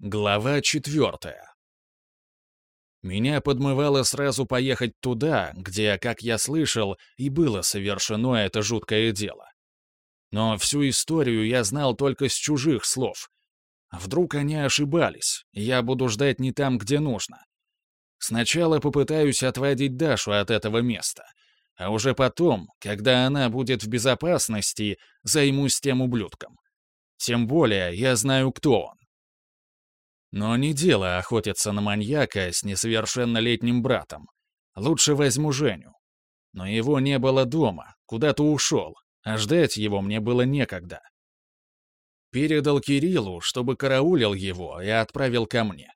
Глава четвертая. Меня подмывало сразу поехать туда, где, как я слышал, и было совершено это жуткое дело. Но всю историю я знал только с чужих слов. Вдруг они ошибались, и я буду ждать не там, где нужно. Сначала попытаюсь отводить Дашу от этого места, а уже потом, когда она будет в безопасности, займусь тем ублюдком. Тем более я знаю, кто он. Но не дело охотиться на маньяка с несовершеннолетним братом. Лучше возьму Женю. Но его не было дома, куда-то ушел, а ждать его мне было некогда. Передал Кириллу, чтобы караулил его и отправил ко мне.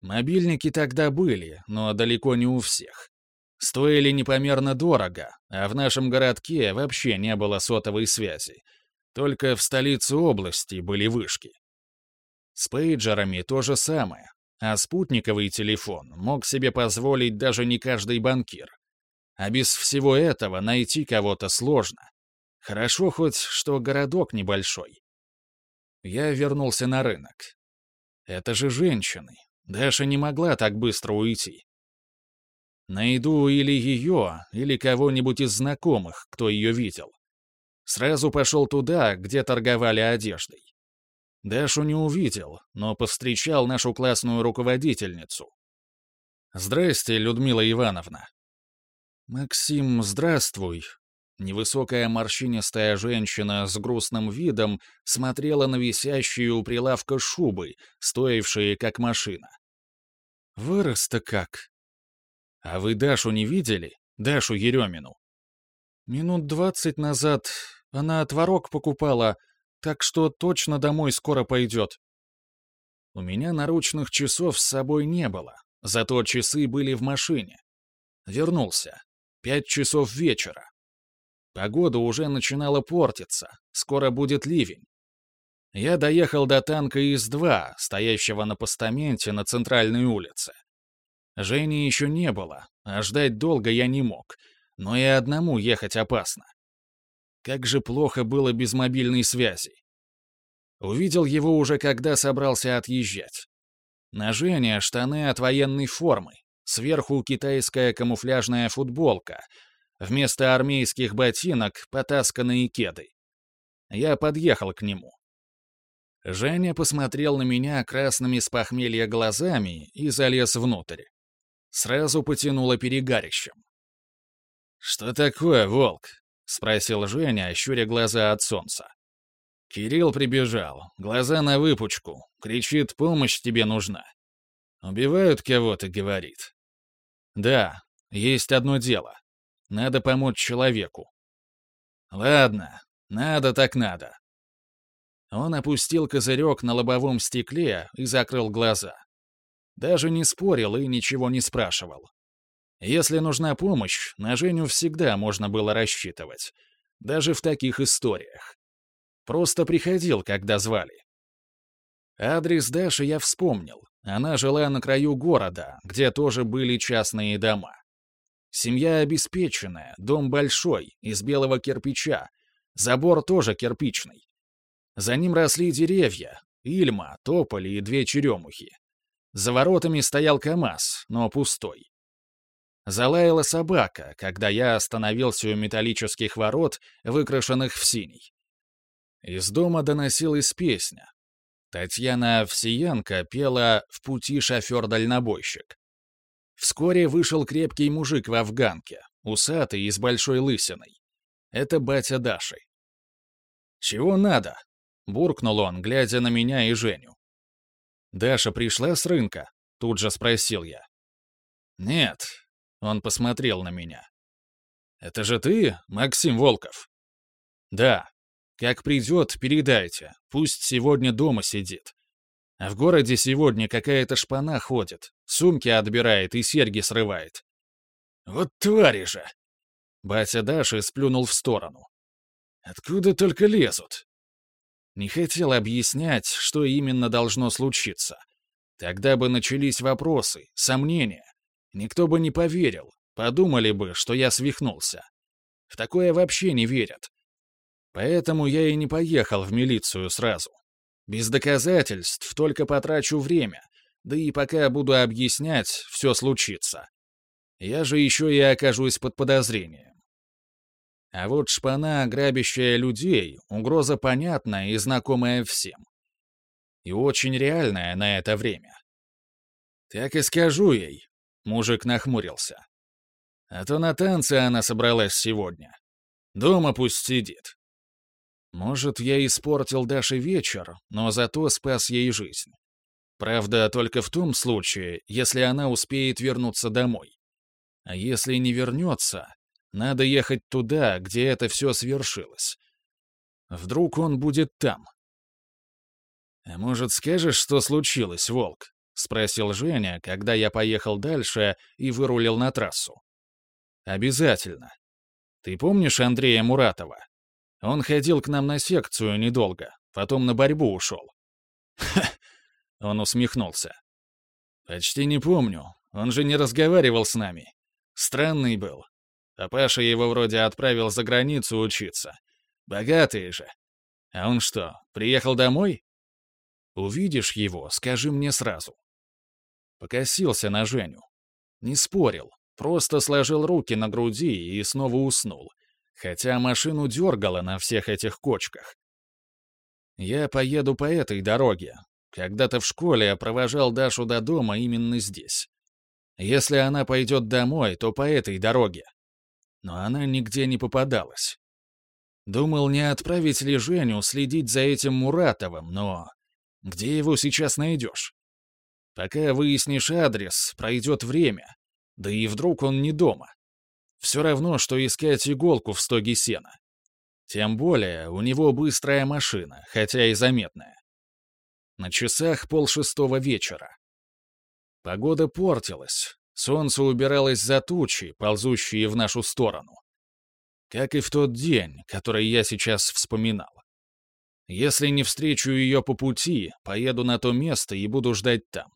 Мобильники тогда были, но далеко не у всех. Стоили непомерно дорого, а в нашем городке вообще не было сотовой связи. Только в столице области были вышки. С пейджерами то же самое, а спутниковый телефон мог себе позволить даже не каждый банкир. А без всего этого найти кого-то сложно. Хорошо хоть, что городок небольшой. Я вернулся на рынок. Это же женщины. Даша не могла так быстро уйти. Найду или ее, или кого-нибудь из знакомых, кто ее видел. Сразу пошел туда, где торговали одеждой. Дашу не увидел, но повстречал нашу классную руководительницу. «Здрасте, Людмила Ивановна». «Максим, здравствуй». Невысокая морщинистая женщина с грустным видом смотрела на висящие у прилавка шубы, стоившие как машина. «Вырос-то как?» «А вы Дашу не видели? Дашу Еремину?» «Минут двадцать назад она творог покупала, так что точно домой скоро пойдет. У меня наручных часов с собой не было, зато часы были в машине. Вернулся. Пять часов вечера. Погода уже начинала портиться, скоро будет ливень. Я доехал до танка ИС-2, стоящего на постаменте на центральной улице. Жени еще не было, а ждать долго я не мог, но и одному ехать опасно. Как же плохо было без мобильной связи. Увидел его уже когда собрался отъезжать. На Жене штаны от военной формы, сверху китайская камуфляжная футболка, вместо армейских ботинок потасканные кеды. Я подъехал к нему. Женя посмотрел на меня красными с похмелья глазами и залез внутрь. Сразу потянуло перегарищем. «Что такое, волк?» — спросил Женя, щуря глаза от солнца. Кирилл прибежал, глаза на выпучку, кричит, помощь тебе нужна. Убивают кого-то, говорит. Да, есть одно дело. Надо помочь человеку. Ладно, надо так надо. Он опустил козырек на лобовом стекле и закрыл глаза. Даже не спорил и ничего не спрашивал. Если нужна помощь, на Женю всегда можно было рассчитывать. Даже в таких историях. Просто приходил, когда звали. Адрес Даши я вспомнил. Она жила на краю города, где тоже были частные дома. Семья обеспеченная, дом большой, из белого кирпича. Забор тоже кирпичный. За ним росли деревья, ильма, тополи и две черемухи. За воротами стоял КамАЗ, но пустой. Залаяла собака, когда я остановился у металлических ворот, выкрашенных в синий. Из дома доносилась песня. Татьяна Овсиенко пела «В пути шофер-дальнобойщик». Вскоре вышел крепкий мужик в афганке, усатый и с большой лысиной. Это батя Даши. «Чего надо?» — буркнул он, глядя на меня и Женю. «Даша пришла с рынка?» — тут же спросил я. «Нет», — он посмотрел на меня. «Это же ты, Максим Волков?» «Да», как придет, передайте. Пусть сегодня дома сидит. А в городе сегодня какая-то шпана ходит, сумки отбирает и серьги срывает. Вот твари же! Батя Даши сплюнул в сторону. Откуда только лезут? Не хотел объяснять, что именно должно случиться. Тогда бы начались вопросы, сомнения. Никто бы не поверил, подумали бы, что я свихнулся. В такое вообще не верят. Поэтому я и не поехал в милицию сразу. Без доказательств только потрачу время, да и пока буду объяснять, все случится. Я же еще и окажусь под подозрением. А вот шпана, грабящая людей, угроза понятная и знакомая всем. И очень реальная на это время. «Так и скажу ей», — мужик нахмурился. «А то на танцы она собралась сегодня. Дома пусть сидит. Может, я испортил Даше вечер, но зато спас ей жизнь. Правда, только в том случае, если она успеет вернуться домой. А если не вернется, надо ехать туда, где это все свершилось. Вдруг он будет там. «А может, скажешь, что случилось, Волк?» — спросил Женя, когда я поехал дальше и вырулил на трассу. «Обязательно. Ты помнишь Андрея Муратова? Он ходил к нам на секцию недолго, потом на борьбу ушел». «Ха!» — он усмехнулся. «Почти не помню. Он же не разговаривал с нами. Странный был. Папаша его вроде отправил за границу учиться. Богатые же. А он что, приехал домой? Увидишь его, скажи мне сразу. Покосился на Женю. Не спорил, просто сложил руки на груди и снова уснул, хотя машину дергало на всех этих кочках. Я поеду по этой дороге. Когда-то в школе я провожал Дашу до дома именно здесь. Если она пойдет домой, то по этой дороге. Но она нигде не попадалась. Думал, не отправить ли Женю следить за этим Муратовым, но где его сейчас найдешь? Пока выяснишь адрес, пройдет время. Да и вдруг он не дома. Все равно, что искать иголку в стоге сена. Тем более, у него быстрая машина, хотя и заметная. На часах полшестого вечера. Погода портилась. Солнце убиралось за тучи, ползущие в нашу сторону. Как и в тот день, который я сейчас вспоминал. Если не встречу ее по пути, поеду на то место и буду ждать там.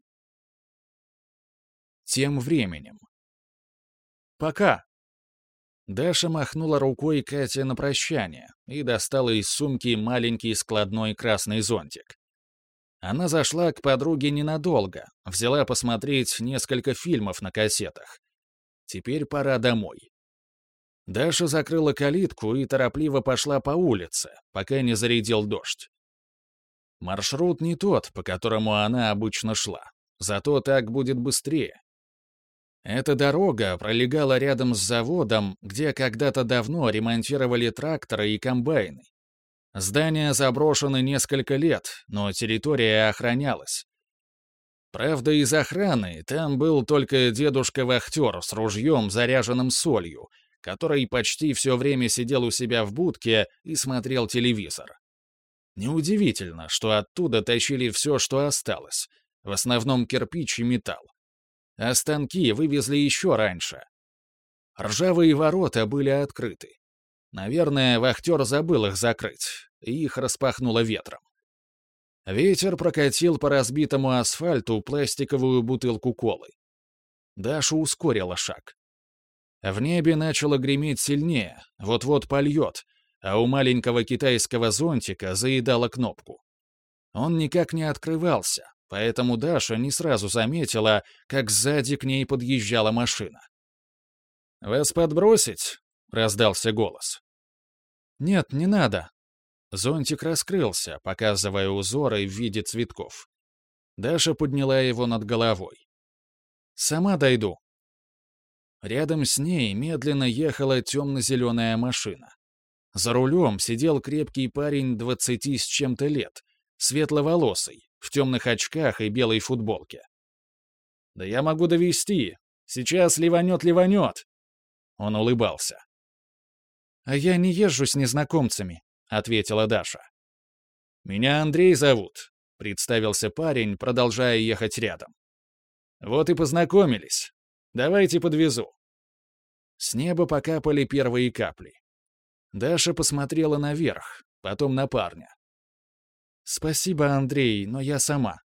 Тем временем. «Пока!» Даша махнула рукой Кате на прощание и достала из сумки маленький складной красный зонтик. Она зашла к подруге ненадолго, взяла посмотреть несколько фильмов на кассетах. Теперь пора домой. Даша закрыла калитку и торопливо пошла по улице, пока не зарядил дождь. Маршрут не тот, по которому она обычно шла, зато так будет быстрее. Эта дорога пролегала рядом с заводом, где когда-то давно ремонтировали тракторы и комбайны. Здание заброшено несколько лет, но территория охранялась. Правда, из охраны там был только дедушка-вахтер с ружьем, заряженным солью, который почти все время сидел у себя в будке и смотрел телевизор. Неудивительно, что оттуда тащили все, что осталось, в основном кирпич и металл. А станки вывезли еще раньше. Ржавые ворота были открыты. Наверное, вахтер забыл их закрыть, и их распахнуло ветром. Ветер прокатил по разбитому асфальту пластиковую бутылку колы. Даша ускорила шаг. В небе начало греметь сильнее, вот-вот польет, а у маленького китайского зонтика заедала кнопку. Он никак не открывался, поэтому Даша не сразу заметила, как сзади к ней подъезжала машина. «Вас подбросить?» — раздался голос. «Нет, не надо». Зонтик раскрылся, показывая узоры в виде цветков. Даша подняла его над головой. «Сама дойду», Рядом с ней медленно ехала темно-зеленая машина. За рулем сидел крепкий парень двадцати с чем-то лет, светловолосый, в темных очках и белой футболке. «Да я могу довести. Сейчас ливанет-ливанет!» Он улыбался. «А я не езжу с незнакомцами», — ответила Даша. «Меня Андрей зовут», — представился парень, продолжая ехать рядом. «Вот и познакомились. Давайте подвезу». С неба покапали первые капли. Даша посмотрела наверх, потом на парня. «Спасибо, Андрей, но я сама».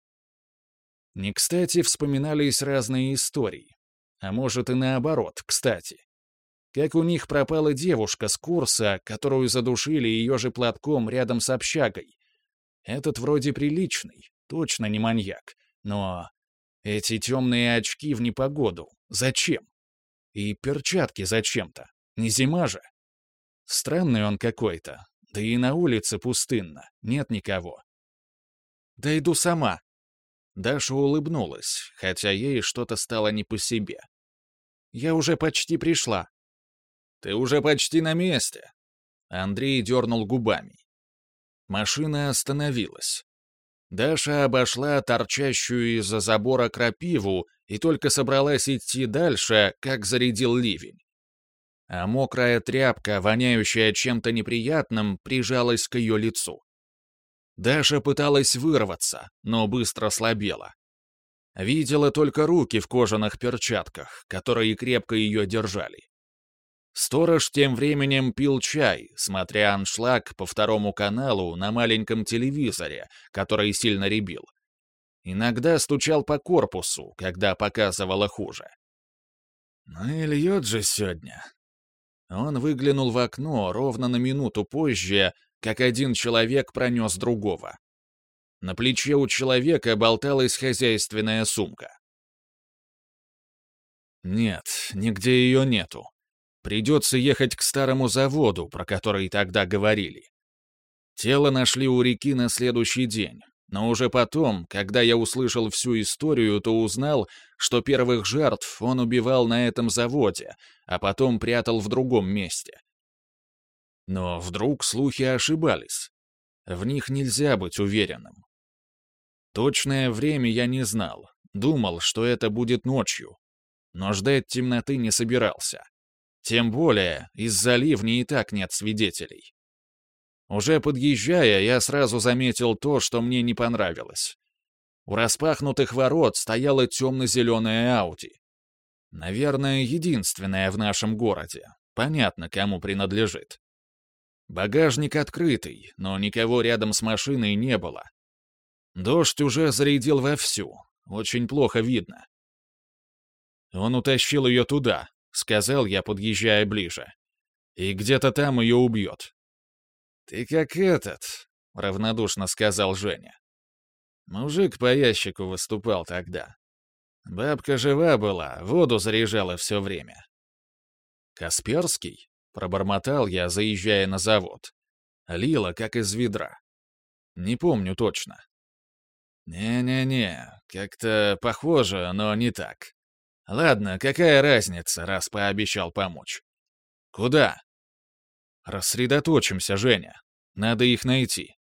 Не кстати вспоминались разные истории. А может и наоборот, кстати. Как у них пропала девушка с курса, которую задушили ее же платком рядом с общагой. Этот вроде приличный, точно не маньяк. Но эти темные очки в непогоду. Зачем? И перчатки зачем-то. Не зима же. Странный он какой-то. Да и на улице пустынно. Нет никого. Да иду сама. Даша улыбнулась, хотя ей что-то стало не по себе. Я уже почти пришла. Ты уже почти на месте. Андрей дернул губами. Машина остановилась. Даша обошла торчащую из-за забора крапиву и только собралась идти дальше, как зарядил ливень. А мокрая тряпка, воняющая чем-то неприятным, прижалась к ее лицу. Даша пыталась вырваться, но быстро слабела. Видела только руки в кожаных перчатках, которые крепко ее держали. Сторож тем временем пил чай, смотря аншлаг по второму каналу на маленьком телевизоре, который сильно ребил. Иногда стучал по корпусу, когда показывало хуже. «Ну и льет же сегодня». Он выглянул в окно ровно на минуту позже, как один человек пронес другого. На плече у человека болталась хозяйственная сумка. Нет, нигде ее нету. Придется ехать к старому заводу, про который тогда говорили. Тело нашли у реки на следующий день, но уже потом, когда я услышал всю историю, то узнал, что первых жертв он убивал на этом заводе, а потом прятал в другом месте. Но вдруг слухи ошибались. В них нельзя быть уверенным. Точное время я не знал, думал, что это будет ночью. Но ждать темноты не собирался. Тем более, из-за ливни и так нет свидетелей. Уже подъезжая, я сразу заметил то, что мне не понравилось. У распахнутых ворот стояла темно-зеленая Ауди. Наверное, единственная в нашем городе. Понятно, кому принадлежит. Багажник открытый, но никого рядом с машиной не было. Дождь уже зарядил вовсю. Очень плохо видно. Он утащил ее туда, — сказал я, подъезжая ближе. «И где-то там ее убьет». «Ты как этот», — равнодушно сказал Женя. Мужик по ящику выступал тогда. Бабка жива была, воду заряжала все время. «Касперский?» — пробормотал я, заезжая на завод. Лила, как из ведра. Не помню точно. «Не-не-не, как-то похоже, но не так. Ладно, какая разница, раз пообещал помочь. Куда? Рассредоточимся, Женя. Надо их найти.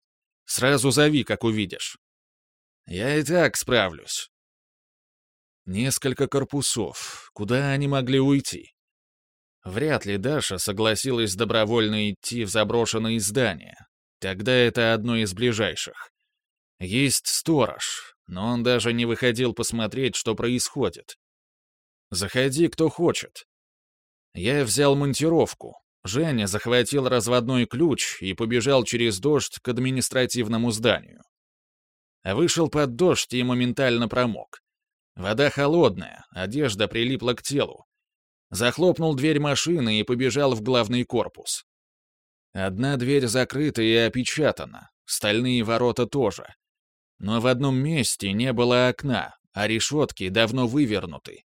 Сразу зови, как увидишь. Я и так справлюсь. Несколько корпусов. Куда они могли уйти? Вряд ли Даша согласилась добровольно идти в заброшенные здания. Тогда это одно из ближайших. Есть сторож, но он даже не выходил посмотреть, что происходит. Заходи, кто хочет. Я взял монтировку. Женя захватил разводной ключ и побежал через дождь к административному зданию. Вышел под дождь и моментально промок. Вода холодная, одежда прилипла к телу. Захлопнул дверь машины и побежал в главный корпус. Одна дверь закрыта и опечатана, стальные ворота тоже. Но в одном месте не было окна, а решетки давно вывернуты.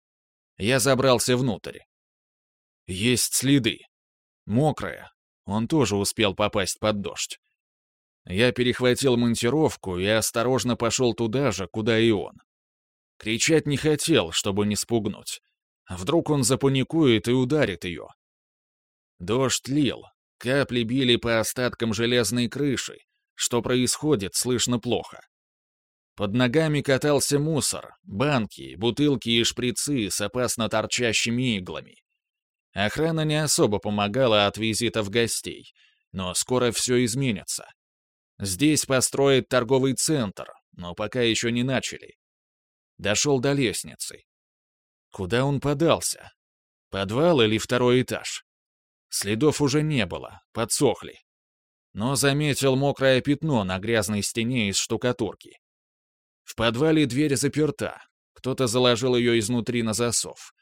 Я забрался внутрь. Есть следы. Мокрые. Он тоже успел попасть под дождь. Я перехватил монтировку и осторожно пошел туда же, куда и он. Кричать не хотел, чтобы не спугнуть. Вдруг он запаникует и ударит ее. Дождь лил, капли били по остаткам железной крыши. Что происходит, слышно плохо. Под ногами катался мусор, банки, бутылки и шприцы с опасно торчащими иглами. Охрана не особо помогала от визитов гостей, но скоро все изменится. Здесь построят торговый центр, но пока еще не начали. Дошел до лестницы. Куда он подался? Подвал или второй этаж? Следов уже не было, подсохли. Но заметил мокрое пятно на грязной стене из штукатурки. В подвале дверь заперта. Кто-то заложил ее изнутри на засов.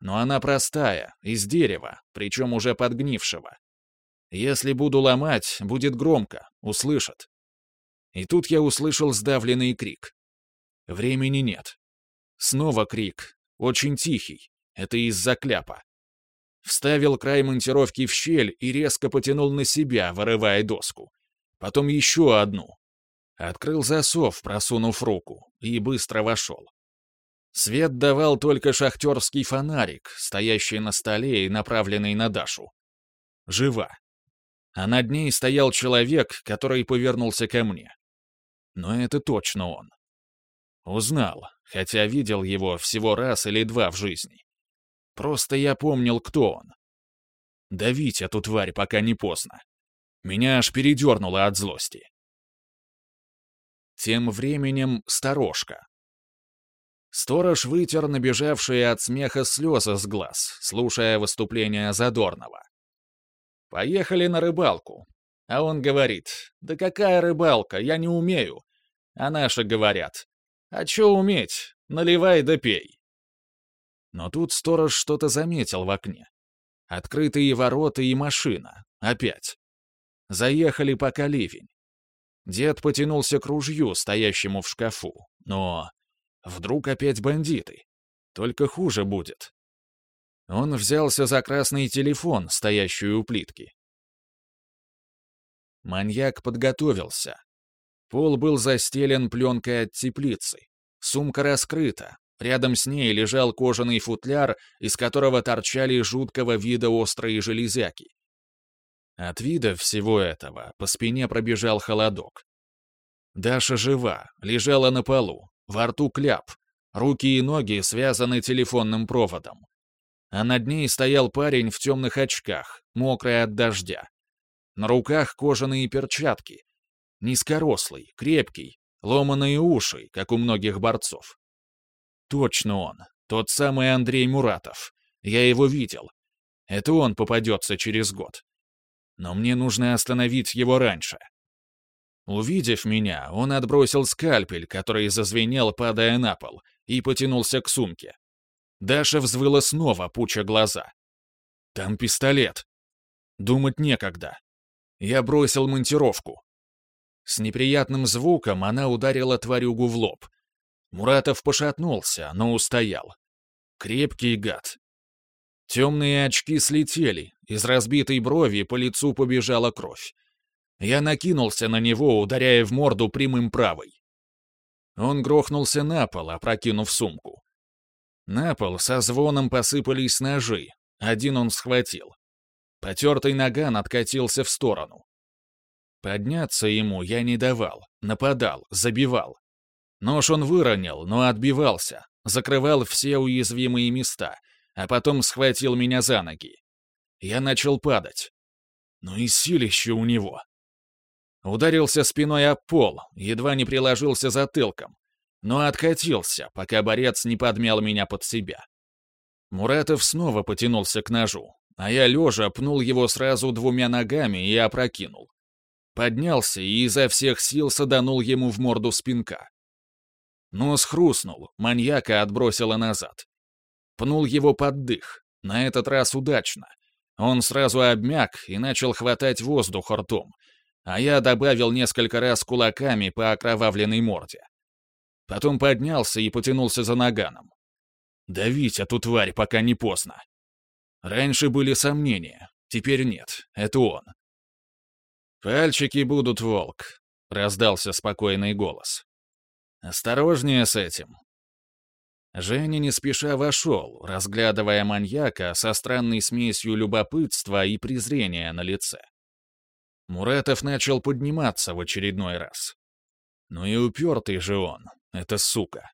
Но она простая, из дерева, причем уже подгнившего. Если буду ломать, будет громко, услышат. И тут я услышал сдавленный крик. Времени нет. Снова крик, очень тихий. Это из-за кляпа. Вставил край монтировки в щель и резко потянул на себя, вырывая доску. Потом еще одну. Открыл засов, просунув руку, и быстро вошел. Свет давал только шахтерский фонарик, стоящий на столе и направленный на Дашу. Жива. А над ней стоял человек, который повернулся ко мне. Но это точно он. Узнал, хотя видел его всего раз или два в жизни. Просто я помнил, кто он. Давить эту тварь, пока не поздно. Меня аж передернуло от злости. Тем временем сторожка. Сторож вытер набежавшие от смеха слезы с глаз, слушая выступление Задорнова. «Поехали на рыбалку». А он говорит, «Да какая рыбалка, я не умею». А наши говорят, «А чё уметь? Наливай да пей». Но тут сторож что-то заметил в окне. Открытые ворота и машина. Опять. Заехали пока ливень. Дед потянулся к ружью, стоящему в шкафу. Но Вдруг опять бандиты? Только хуже будет. Он взялся за красный телефон, стоящий у плитки. Маньяк подготовился. Пол был застелен пленкой от теплицы. Сумка раскрыта. Рядом с ней лежал кожаный футляр, из которого торчали жуткого вида острые железяки. От вида всего этого по спине пробежал холодок. Даша жива, лежала на полу, во рту кляп, руки и ноги связаны телефонным проводом. А над ней стоял парень в темных очках, мокрый от дождя. На руках кожаные перчатки. Низкорослый, крепкий, ломаные уши, как у многих борцов. Точно он, тот самый Андрей Муратов. Я его видел. Это он попадется через год. Но мне нужно остановить его раньше. Увидев меня, он отбросил скальпель, который зазвенел, падая на пол, и потянулся к сумке. Даша взвыла снова, пуча глаза. «Там пистолет». Думать некогда. Я бросил монтировку. С неприятным звуком она ударила тварюгу в лоб. Муратов пошатнулся, но устоял. Крепкий гад. Темные очки слетели, из разбитой брови по лицу побежала кровь. Я накинулся на него, ударяя в морду прямым правой. Он грохнулся на пол, опрокинув сумку. На пол со звоном посыпались ножи. Один он схватил. Потертый наган откатился в сторону. Подняться ему я не давал, нападал, забивал. Нож он выронил, но отбивался, закрывал все уязвимые места, а потом схватил меня за ноги. Я начал падать. Ну и силище у него. Ударился спиной об пол, едва не приложился затылком, но откатился, пока борец не подмял меня под себя. Муратов снова потянулся к ножу, а я лежа пнул его сразу двумя ногами и опрокинул. Поднялся и изо всех сил саданул ему в морду спинка. Нос хрустнул, маньяка отбросило назад. Пнул его под дых, на этот раз удачно. Он сразу обмяк и начал хватать воздух ртом, а я добавил несколько раз кулаками по окровавленной морде. Потом поднялся и потянулся за наганом. Давить эту тварь, пока не поздно. Раньше были сомнения, теперь нет, это он. «Пальчики будут, волк», — раздался спокойный голос. «Осторожнее с этим». Женя не спеша вошел, разглядывая маньяка со странной смесью любопытства и презрения на лице. Муратов начал подниматься в очередной раз. Ну и упертый же он, эта сука.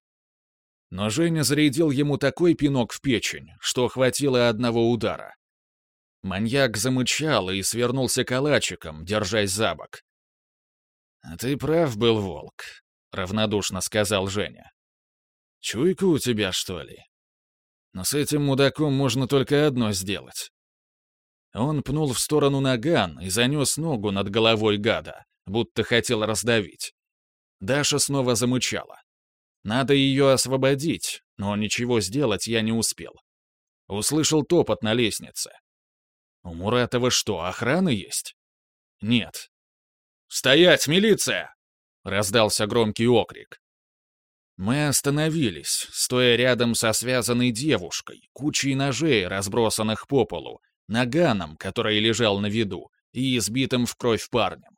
Но Женя зарядил ему такой пинок в печень, что хватило одного удара. Маньяк замычал и свернулся калачиком, держась за бок. «А «Ты прав был, волк», — равнодушно сказал Женя. «Чуйка у тебя, что ли? Но с этим мудаком можно только одно сделать он пнул в сторону наган и занес ногу над головой гада, будто хотел раздавить. Даша снова замычала. Надо ее освободить, но ничего сделать я не успел. Услышал топот на лестнице. У Муратова что, охрана есть? Нет. «Стоять, милиция!» — раздался громкий окрик. Мы остановились, стоя рядом со связанной девушкой, кучей ножей, разбросанных по полу, наганом, который лежал на виду, и избитым в кровь парнем.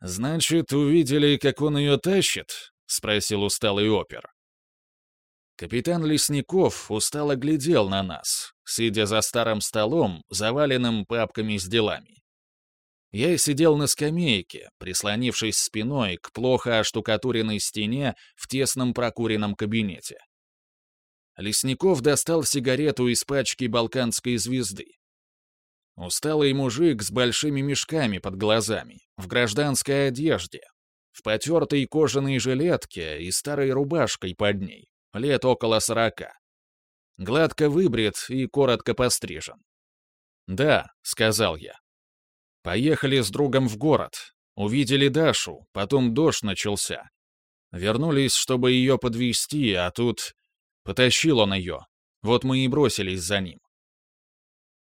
«Значит, увидели, как он ее тащит?» — спросил усталый опер. Капитан Лесников устало глядел на нас, сидя за старым столом, заваленным папками с делами. Я сидел на скамейке, прислонившись спиной к плохо оштукатуренной стене в тесном прокуренном кабинете. Лесников достал сигарету из пачки балканской звезды. Усталый мужик с большими мешками под глазами, в гражданской одежде, в потертой кожаной жилетке и старой рубашкой под ней, лет около сорока. Гладко выбрит и коротко пострижен. «Да», — сказал я. Поехали с другом в город. Увидели Дашу, потом дождь начался. Вернулись, чтобы ее подвести, а тут... Потащил он ее. Вот мы и бросились за ним.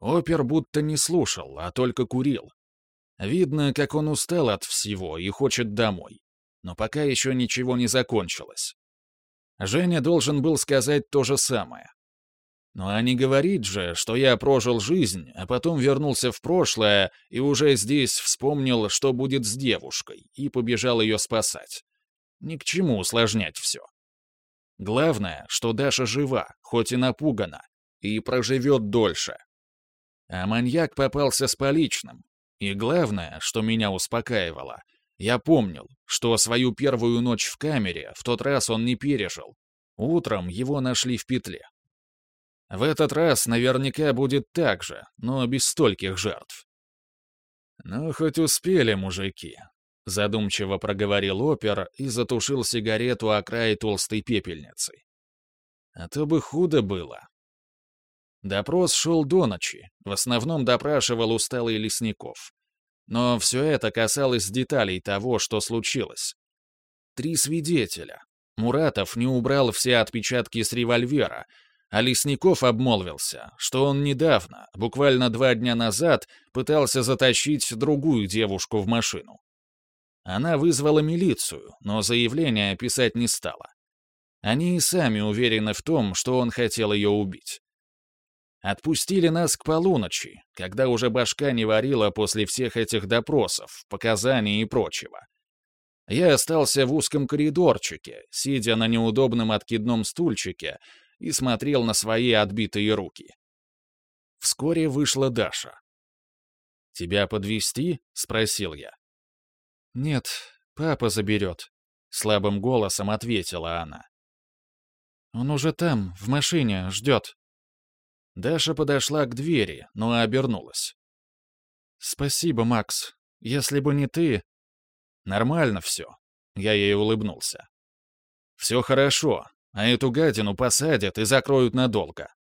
Опер будто не слушал, а только курил. Видно, как он устал от всего и хочет домой. Но пока еще ничего не закончилось. Женя должен был сказать то же самое. Но а не говорит же, что я прожил жизнь, а потом вернулся в прошлое и уже здесь вспомнил, что будет с девушкой, и побежал ее спасать. Ни к чему усложнять все. Главное, что Даша жива, хоть и напугана, и проживет дольше. А маньяк попался с поличным. И главное, что меня успокаивало, я помнил, что свою первую ночь в камере в тот раз он не пережил. Утром его нашли в петле. В этот раз наверняка будет так же, но без стольких жертв. «Ну, хоть успели, мужики», — задумчиво проговорил опер и затушил сигарету о край толстой пепельницы. «А то бы худо было». Допрос шел до ночи, в основном допрашивал усталый Лесников. Но все это касалось деталей того, что случилось. Три свидетеля. Муратов не убрал все отпечатки с револьвера, а Лесников обмолвился, что он недавно, буквально два дня назад, пытался затащить другую девушку в машину. Она вызвала милицию, но заявление писать не стала. Они и сами уверены в том, что он хотел ее убить. Отпустили нас к полуночи, когда уже башка не варила после всех этих допросов, показаний и прочего. Я остался в узком коридорчике, сидя на неудобном откидном стульчике, и смотрел на свои отбитые руки. Вскоре вышла Даша. «Тебя подвести? спросил я. «Нет, папа заберет», — слабым голосом ответила она. «Он уже там, в машине, ждет». Даша подошла к двери, но обернулась. «Спасибо, Макс. Если бы не ты...» «Нормально все», — я ей улыбнулся. «Все хорошо а эту гадину посадят и закроют надолго.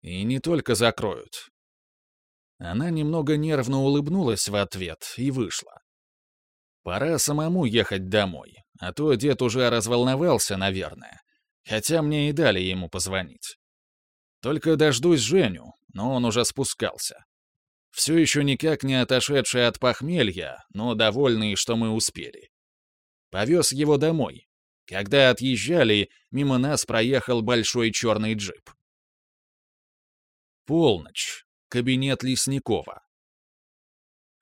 И не только закроют. Она немного нервно улыбнулась в ответ и вышла. Пора самому ехать домой, а то дед уже разволновался, наверное, хотя мне и дали ему позвонить. Только дождусь Женю, но он уже спускался. Все еще никак не отошедший от похмелья, но довольный, что мы успели. Повез его домой, когда отъезжали, мимо нас проехал большой черный джип. Полночь. Кабинет Лесникова.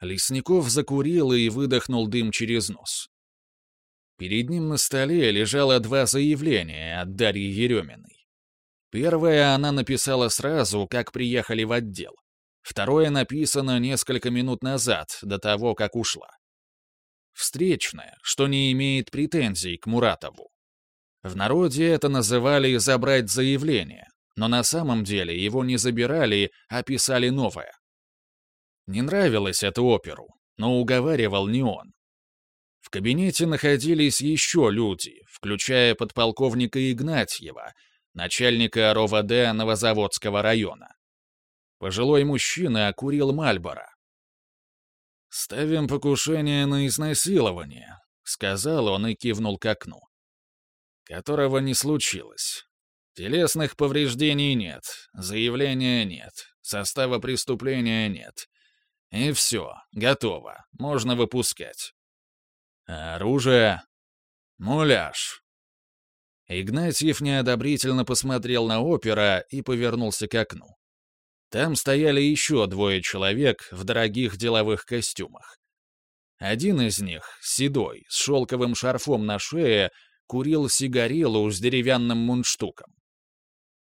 Лесников закурил и выдохнул дым через нос. Перед ним на столе лежало два заявления от Дарьи Ереминой. Первое она написала сразу, как приехали в отдел. Второе написано несколько минут назад, до того, как ушла встречное, что не имеет претензий к Муратову. В народе это называли «забрать заявление», но на самом деле его не забирали, а писали новое. Не нравилось это оперу, но уговаривал не он. В кабинете находились еще люди, включая подполковника Игнатьева, начальника РОВД Новозаводского района. Пожилой мужчина окурил Мальбора. «Ставим покушение на изнасилование», — сказал он и кивнул к окну. «Которого не случилось. Телесных повреждений нет, заявления нет, состава преступления нет. И все, готово, можно выпускать». А оружие? Муляж. Игнатьев неодобрительно посмотрел на опера и повернулся к окну. Там стояли еще двое человек в дорогих деловых костюмах. Один из них, седой, с шелковым шарфом на шее, курил сигарелу с деревянным мундштуком.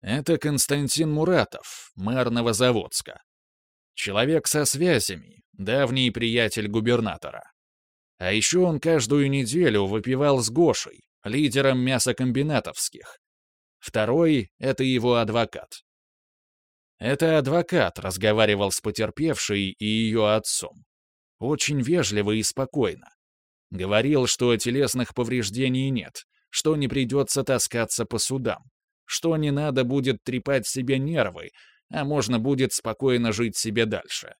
Это Константин Муратов, мэр Новозаводска. Человек со связями, давний приятель губернатора. А еще он каждую неделю выпивал с Гошей, лидером мясокомбинатовских. Второй — это его адвокат. Это адвокат разговаривал с потерпевшей и ее отцом. Очень вежливо и спокойно. Говорил, что телесных повреждений нет, что не придется таскаться по судам, что не надо будет трепать себе нервы, а можно будет спокойно жить себе дальше.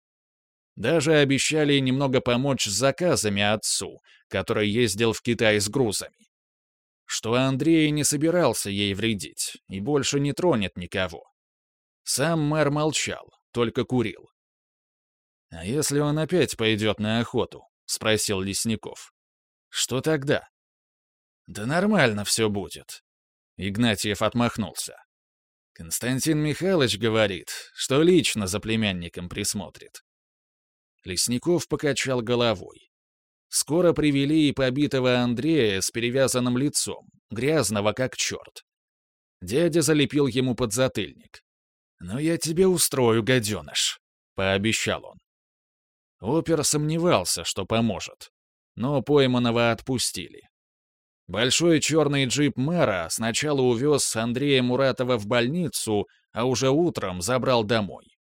Даже обещали немного помочь с заказами отцу, который ездил в Китай с грузами. Что Андрей не собирался ей вредить и больше не тронет никого. Сам мэр молчал, только курил. «А если он опять пойдет на охоту?» — спросил Лесников. «Что тогда?» «Да нормально все будет». Игнатьев отмахнулся. Константин Михайлович говорит, что лично за племянником присмотрит. Лесников покачал головой. Скоро привели и побитого Андрея с перевязанным лицом, грязного как черт. Дядя залепил ему подзатыльник. «Ну я тебе устрою, гаденыш», — пообещал он. Опер сомневался, что поможет, но пойманного отпустили. Большой черный джип мэра сначала увез Андрея Муратова в больницу, а уже утром забрал домой.